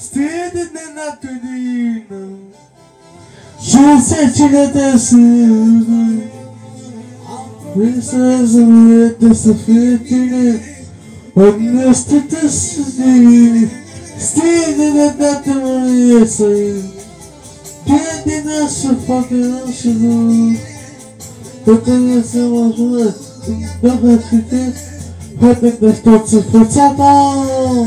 Stilini na tulino Susetine de sırrı Resursunu de sıfırtını Onun statüsünü Stilini na tulino Kendine sıfatını şunu Bakın sıfatını Bakın sıfatını Hadi dostlar sıfatını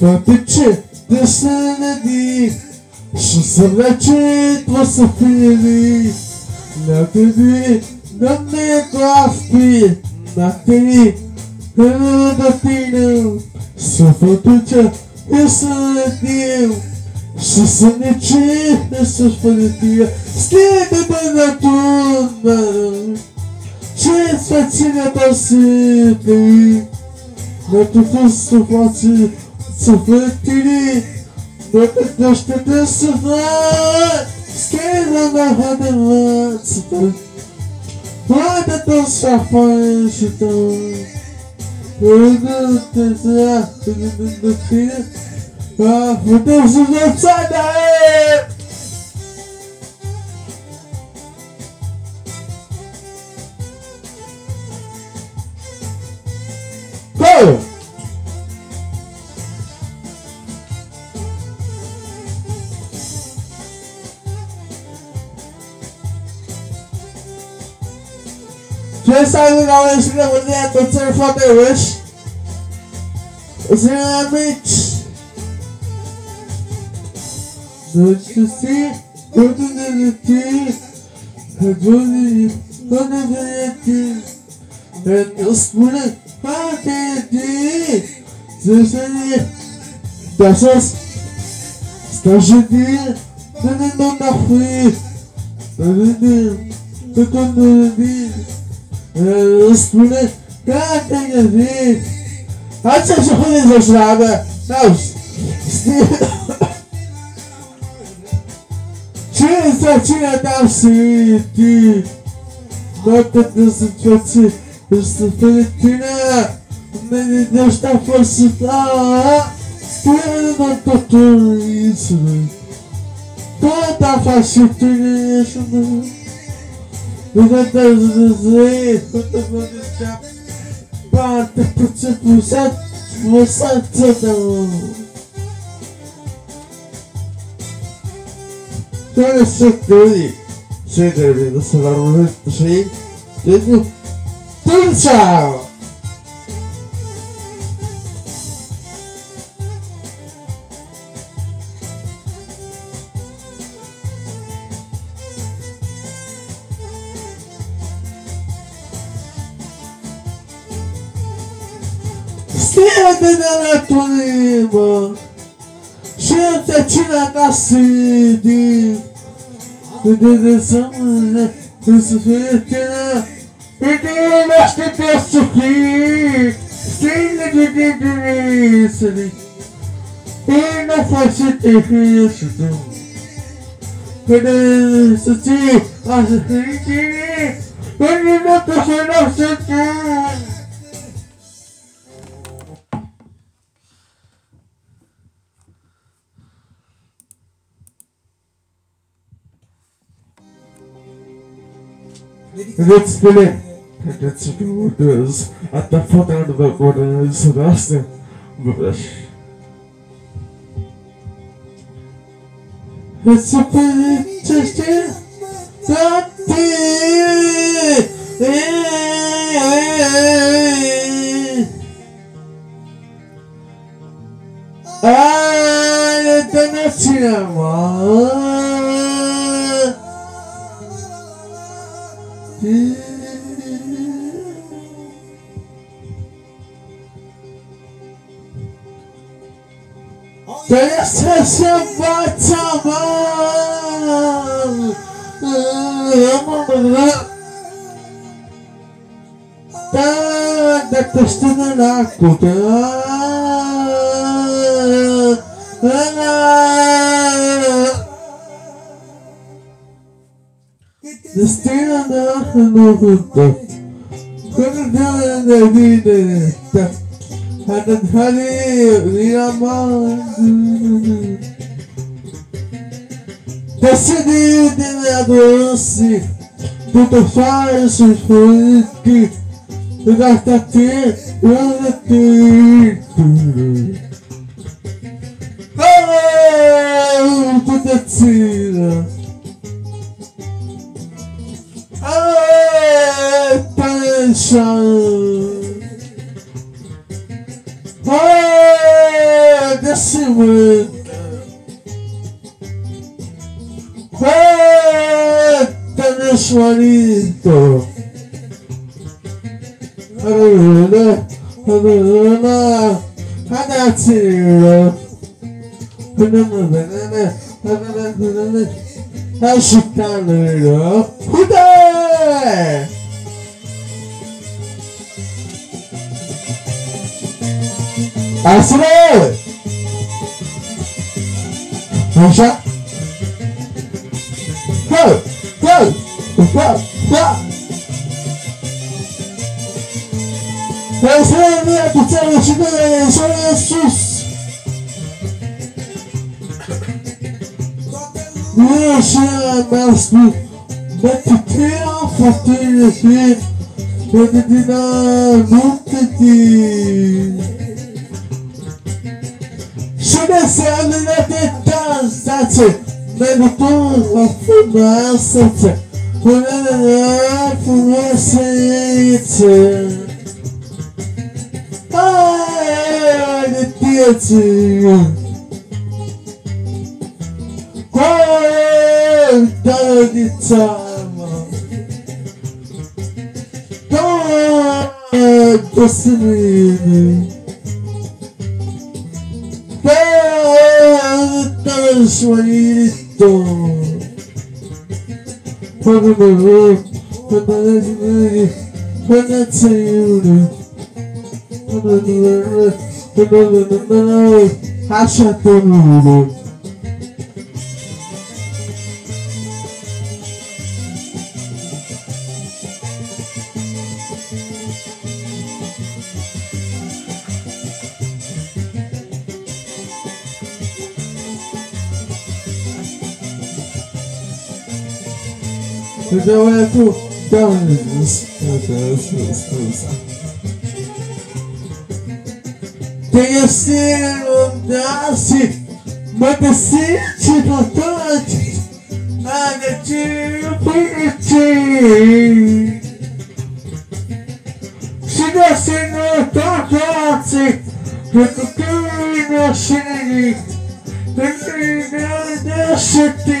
Та ти чи, ти ще не дій, що залечить вас опілі. На тобі, на мій класти, на тобі, на датилю. Що фотуча, ти ще не дій, що залечить нас опілі. Сліди мене тут, чисто ці не досити. На ту ситуацію Sophisticated, sophisticated, sophisticated, scared of my head and words. Why did those suffering she do not we the gonna do that, we're gonna do nasabi na wish na mo niya to sir for the wish. Sir Mitch. Don't you see? Don't you see? Don't you see? Don't you see? And you spoon it. This is That's us. That's it. Then it don't have free. Then it did. Then it did. üstüne zaten geldik. Aç açıkını não Navs. Tinha satinha da city. Nota Eu city. Esta O Meu Deus está forçada. Eu não tô tudo isso. Toda a facitinha. Ne znam da se zove, to je to što je to što je to što je to što je to što je to što je to što je to što je to što je to što je Ipanema Chanta tira da sede Desejamos Desfeita Ödeyemez ki dostluklik Seninle gidebilirsin Bir nefesi tehiyorsun Kadın sıçı Asıl seni Önüme taşınarsın Let's believe. Let's do is. At the foot of the corner is Sebastian. Brush. It's a fantastic. That I don't know. Sesim batamam Yamamla Ben de kıştını nakudum Destino de abajo no junto. Pero nada de Cada galho me amando Decidi de me adorar-se Tudo faz o funk Gasta-te, anda-te Oh, puta tira Oh, paixão Vay desin Vay demiş manito. Ararına, ararına, anatıyor. Hınımı benene, hınımı benene, aşıktan ölüyor. Huda! Assinei! Puxa! Go! Go! Go! Go! Eu sou a minha pizzada chinesa, sou Jesus! eu sou é mais que uma pequena família que eu a nunca né? tive. Sinesyanına bir dans atı. Mevkul lafına asıtı. Kulağın lafına seyitı. Ay, diyeti. Kol dağdita. Kol dağdita. Canta el sueñito. Cuando me veo, cuando me veo, cuando me veo, cuando me veo, cuando me veo, cuando me veo, eu é tu Tenha sido nasce, mantece-se importante, nada te impede. Se você não tá tocasse, eu toquei no tem que me deixe-te.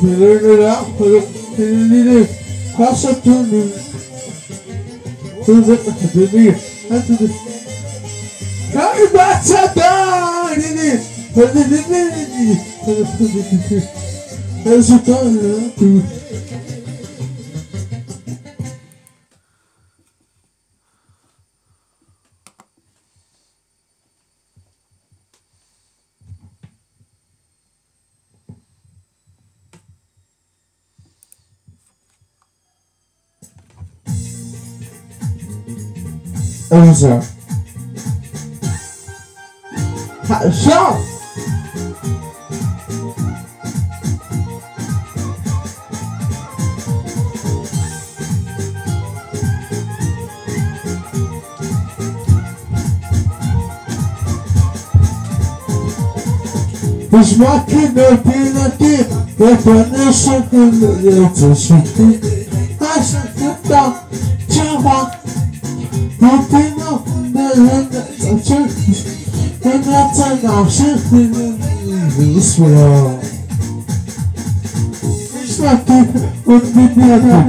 Severnela Haluktenini Kasatunu Tuzak Akademi Hatırı Galiba Satanini Haluktenini Haluktenini Haluktenini Haluktenini Anja. João! Os maquinetes aqui, eu tô nessa que eu te senti. Gerçekliğinin ismi Başlattık ödüllerden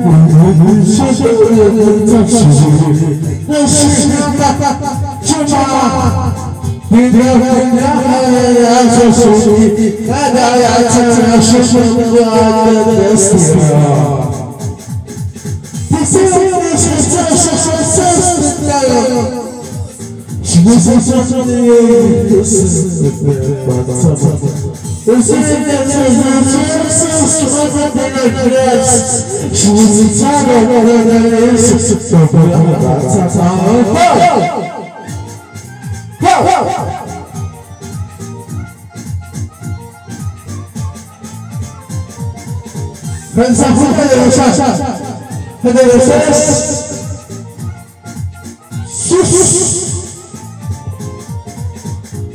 Şöyle ödülcek sizi Eşimde Cuma Gündemde Yazısı Hedayatın Yaşışın Yadın Destiyor Gece çöktü sızlıklı baksana Üzerinde çözülür susmadı benekres Şimdi çarabı sızlıklı baksana Pensamos federosas, federosas, sus, sus, sus.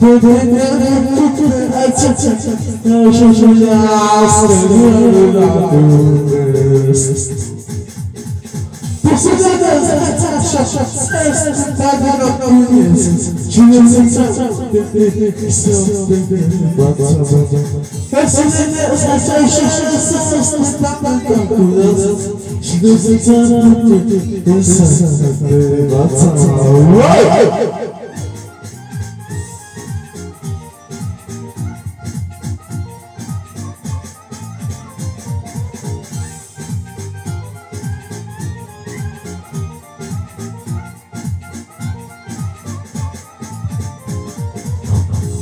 Dedeleri tuttu açık Yaşayacağız Seviyoruz Pusuda da zaten şaşak Ses Derden okuyuz Kimimizin Hepsini uzaklaşa Sıslanmak okuyuz Şimdi zaten Vatan Vay!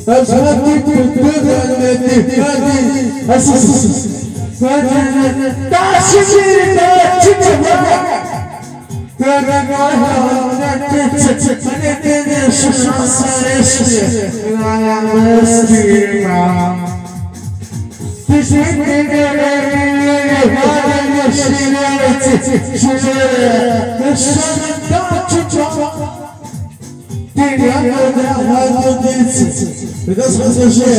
Ben sana tek tek devam etti. Hadi nasılsın? Daha şimdi daha çıkacağım. Teşekkür ederim. Şuraya, şuraya, şuraya, şuraya, şuraya, şuraya, şuraya, Because Mr. Shea,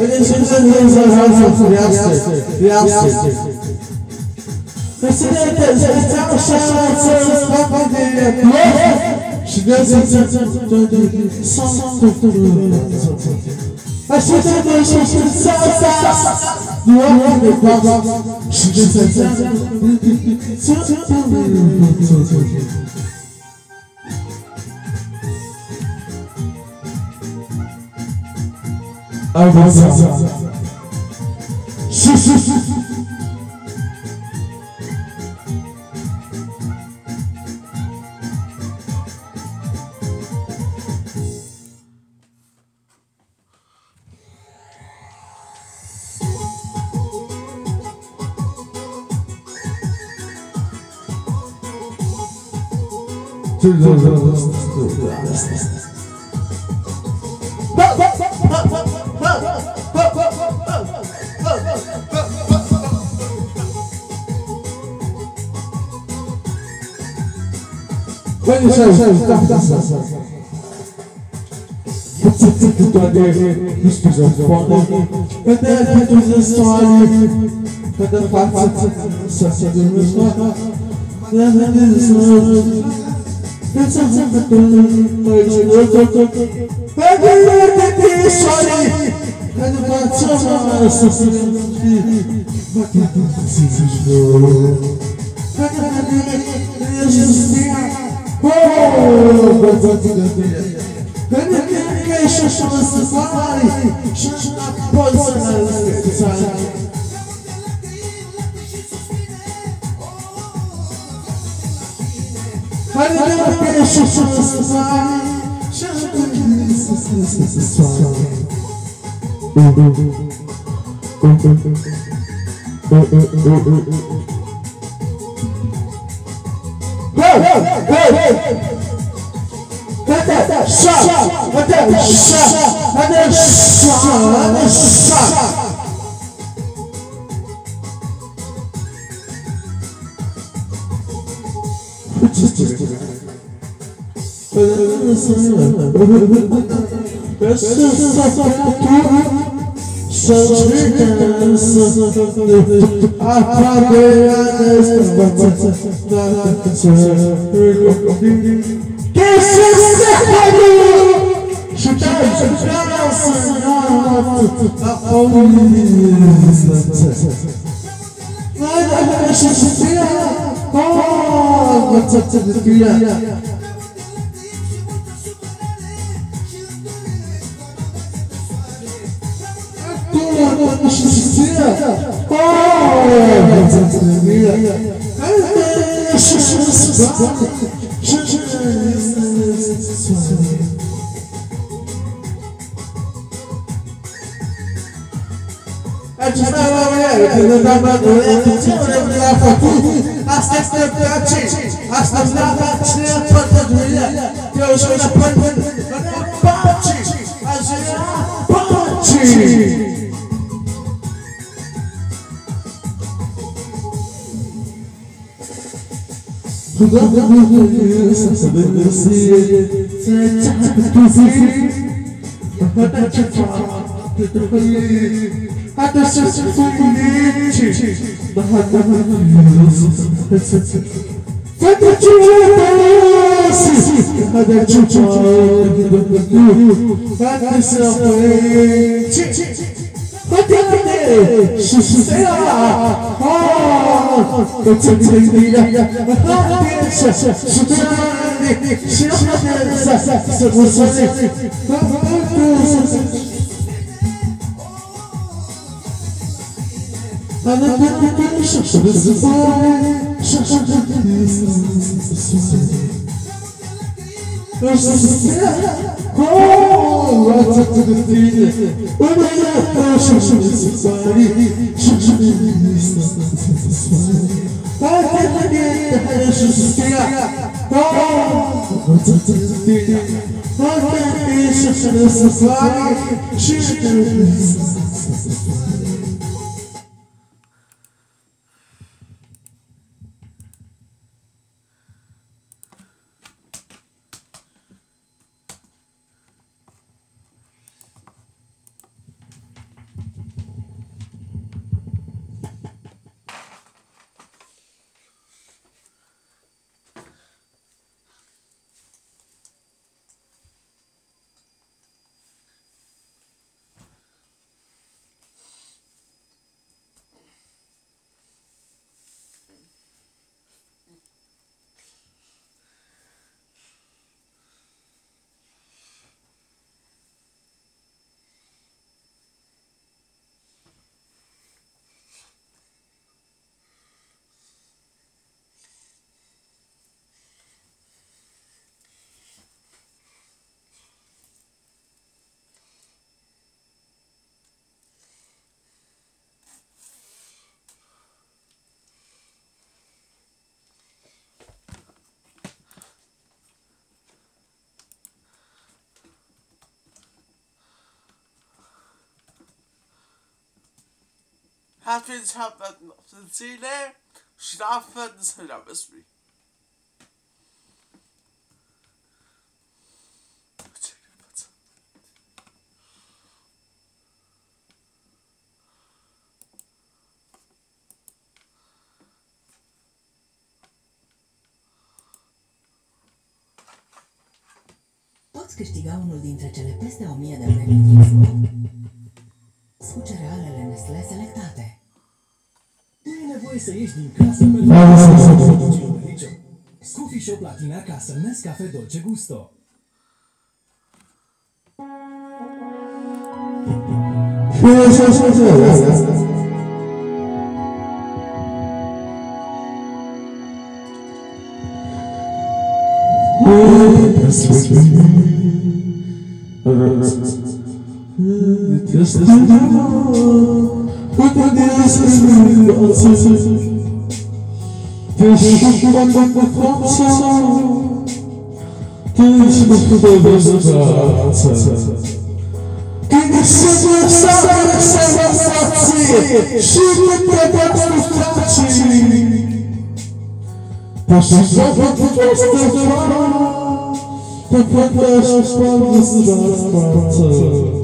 when he sings and sings our house of Riaste, Riaste. The city is a town shout, so it's not the She goes into the song of the world. I should have been shouting south, you are on the ground. She just said, avançar. Tudo, tudo, tudo, tudo, tudo. Koyacağız tahtası. Bu çıktı kütüphane hiçbir zaman formu. Kadar hepimizin soğanı, kadar farklı saçlarımız var. Kadar hepimizin soğanı. Kaçak katılımın paylaşılıyor. Kadar soğanı. Kadar parçalarına sosunu. Bakın sizi. Kadar hepimizin soğanı. Benim şaşırması sari Şaşırma polisler sari Hadi benim şaşırması sari Şaşırma polisler sari Oh, oh, oh, oh, oh, oh, oh, oh, oh, oh, oh, oh, oh, oh, oh, Pensa só pra tudo Sırrıken sıktı Ahra beyanes Bacaklar çöktü Kesin sıkmadı Şükür şükür Nerede yaşasın ya? Koval batacak güya. Hasta hasta hasta hasta hasta hasta hasta Até se surpreendente da radada Fanta tivesse Cadê tio tio Fanta seu frente Fanta cadê? Sei lá Uçun bilgiyle Şükrü Şükrü Sıkırsızı Bana ben de şaşırsız Şaşırsız Şaşırsız Rahatlıklı değil. Ömer'e karşılaşmışsın sari. Farkında değil her şaşırtıya. Rahatlıklı değil. Farkında değil şaşırtıya sari. Şaşırtıya. hat den Schatten auf der Seele, Schlafen wird es halt am besten. câștiga unul dintre cele peste 1000 de premii Gibson. le selectate. E nevoie să ieși din casă pentru să giro de liceu. Scufi și o platină acasă, Nescafe Dolce Gusto. Sì, sì, crianças Quantas crianças maravilhosas Vestindo tanta força Quem está tudo abraçada Quem nasceu nessa abraçada forte Chega pra dentro do forte Passando por esta forma Quantas palavras da força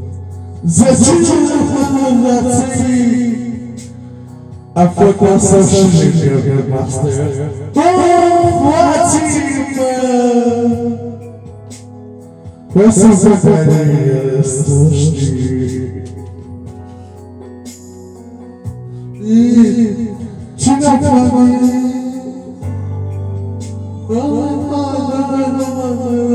I fuck on social media, get master. Oh, what Essa companhia você E tira pra mim. Oh, te oh, oh, oh, oh.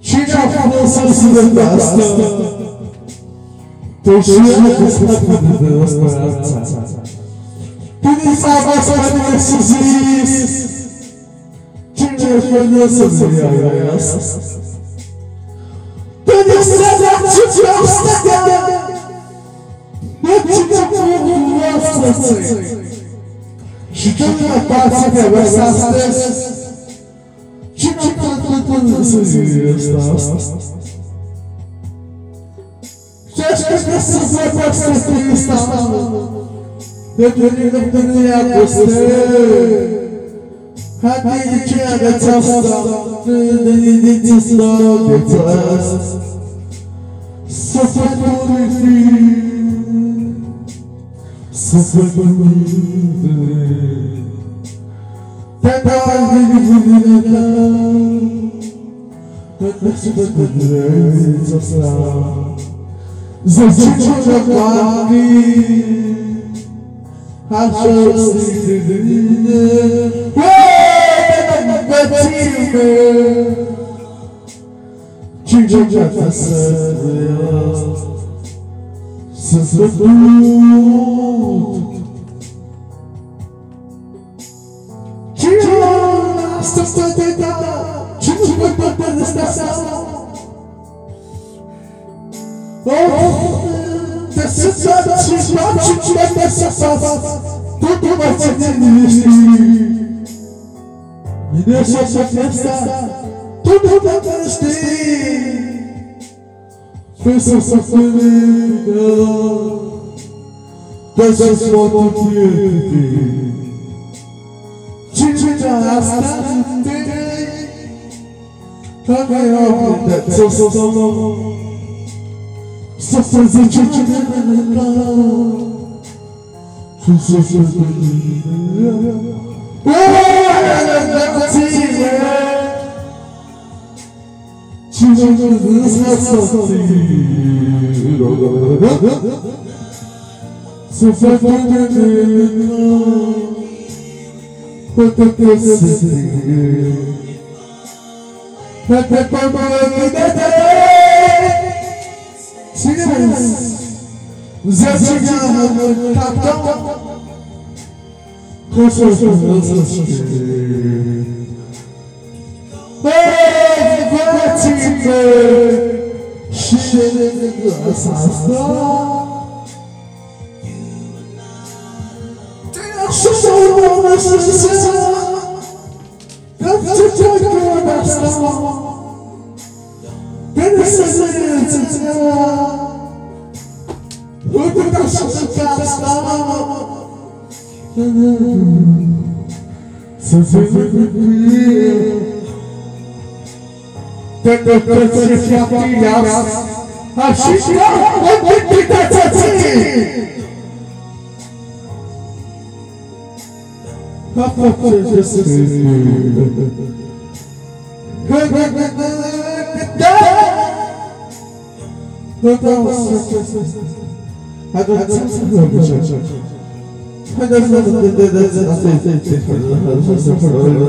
Tire a força que se desgasta Deixando que está dividida as paradas Pensava só nesses dias Tinha conheças e aias Tenho saudade de Amsterdã Não tinha como Şükürle felsefe ve sastes. Götürülüp dünya kustu Hadi ikiye de çapsa Dönülü cizla bitmez Sıfır tuğrisi Sıfırdı Tekrar gidine kadar Sıfırdı Zırçı çocuklandı Her şey sıfırdı Çünkü nefes alıyor Santo Tira a sua deitada, tira a porta desta sala. Oh, necessidade de morte, tira dessa sala. Tudo vai te desistir. Me deixa só pensar, tudo vai desistir. This is what we need, God. This is what we need. Children are starting today. Come and help me that so so so long. So so so children are coming. So so so so. Se for veneno, quanto que se Até quando eu me dedei Sigamos Zé Cigano, Com suas mudanças kaçırdı Şişeleri esasda Şu sormamışsın sen Kaçırdı kıyamazsa Beni sesini içine Hüdü kaçırdı kıyamazsa Sözümü kıyamazsa Dön dön dön sırf yaptığı yaz. Haşika o gitti kaçası. Kafa çözesi. Hadi hadi hadi hadi hadi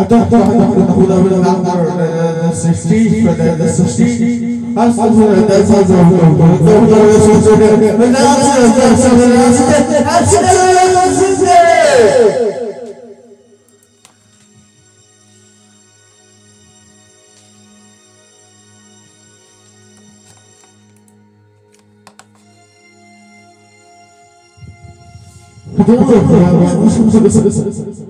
أتحت أقول من عمر سشتي فدد سشتي أصبر تصبر تصبر سشتي من أصبر تصبر سشتي Don't worry, I'm not going to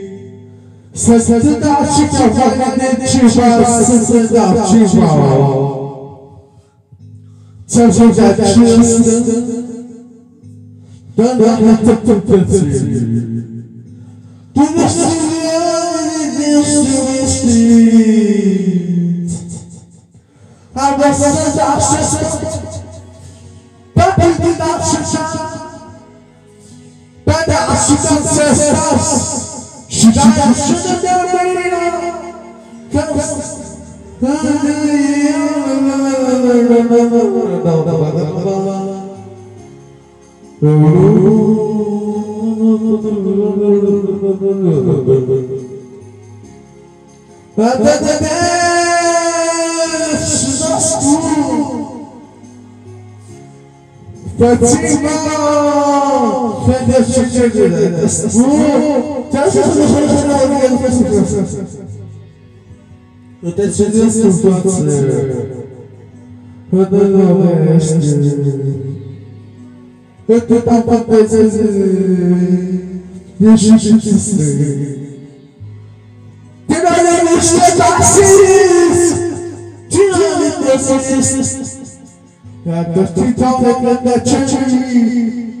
Sözü da çıkar, kendin çıkar, sözü da çıkar. Çevçe de çizsin, dön dön tıp tıp tıp Ben ben de aşıktan ses tas شجاع ben teşekkür ederim. Bu tersizlik için ayrı gelmesin. Ötesizlik tutması. Ödül olmuştur. Ötü tapak bezizlik. Yaşışıksızlık. Dinayın işte taksiz. Cinayet yasasız. Ya dört titan beklenler çeşitli.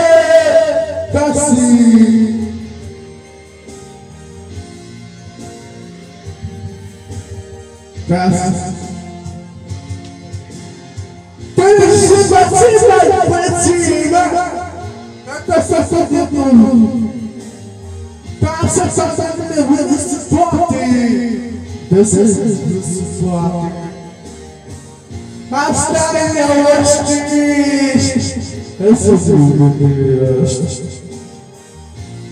Fast. Feliz batida pretinha. Canta só só de novo. Passa só só de novo. Desse forte. Desse é forte. Mas também é hoje. Esse é o meu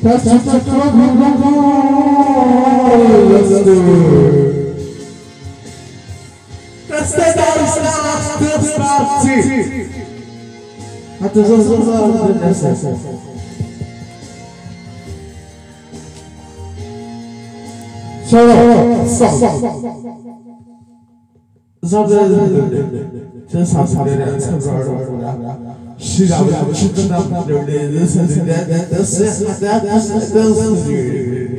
That's passa, the trouble goes. istedarsa kıstartı. Hatta zor zor zor dinlersen. Sonra sağ sağ. Zaten sen sabitlere Şiravın çıkından devletin sözünden nasıl hatta nasıl nasıl yürüyor.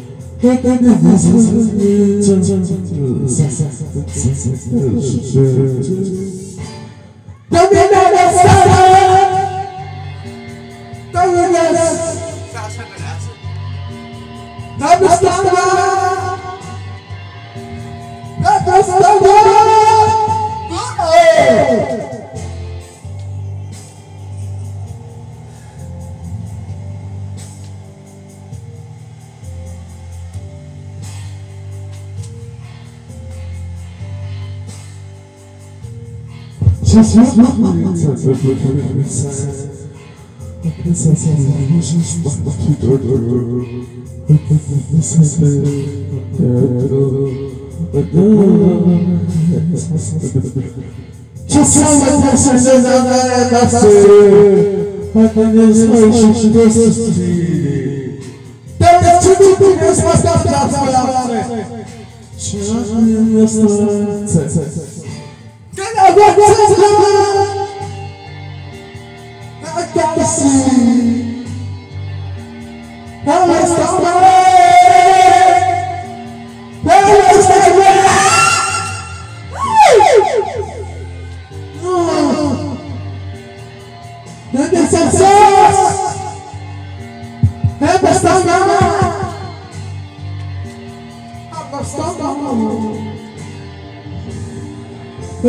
hit in do Çasal ve tersinden anlara nasıl Hepiniz hoş dostluğu Devlet çocuk bir kız masraf yapma yapma Şirazın yaslanı How many stars?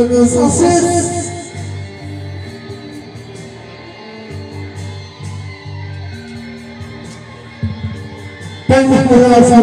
de meus acertos. Tenho coração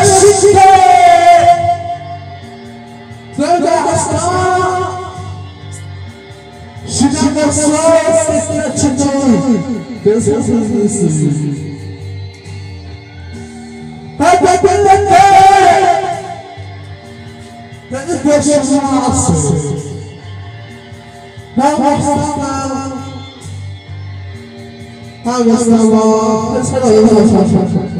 Meksik'te Böyle hasta Şimdi nasıl sesine çıkıyor Ben sana sözlüsünüz Hadi birlikte Beni başına asıl Ben hastasın Hangi hasta var Mesela yavaş yavaş yavaş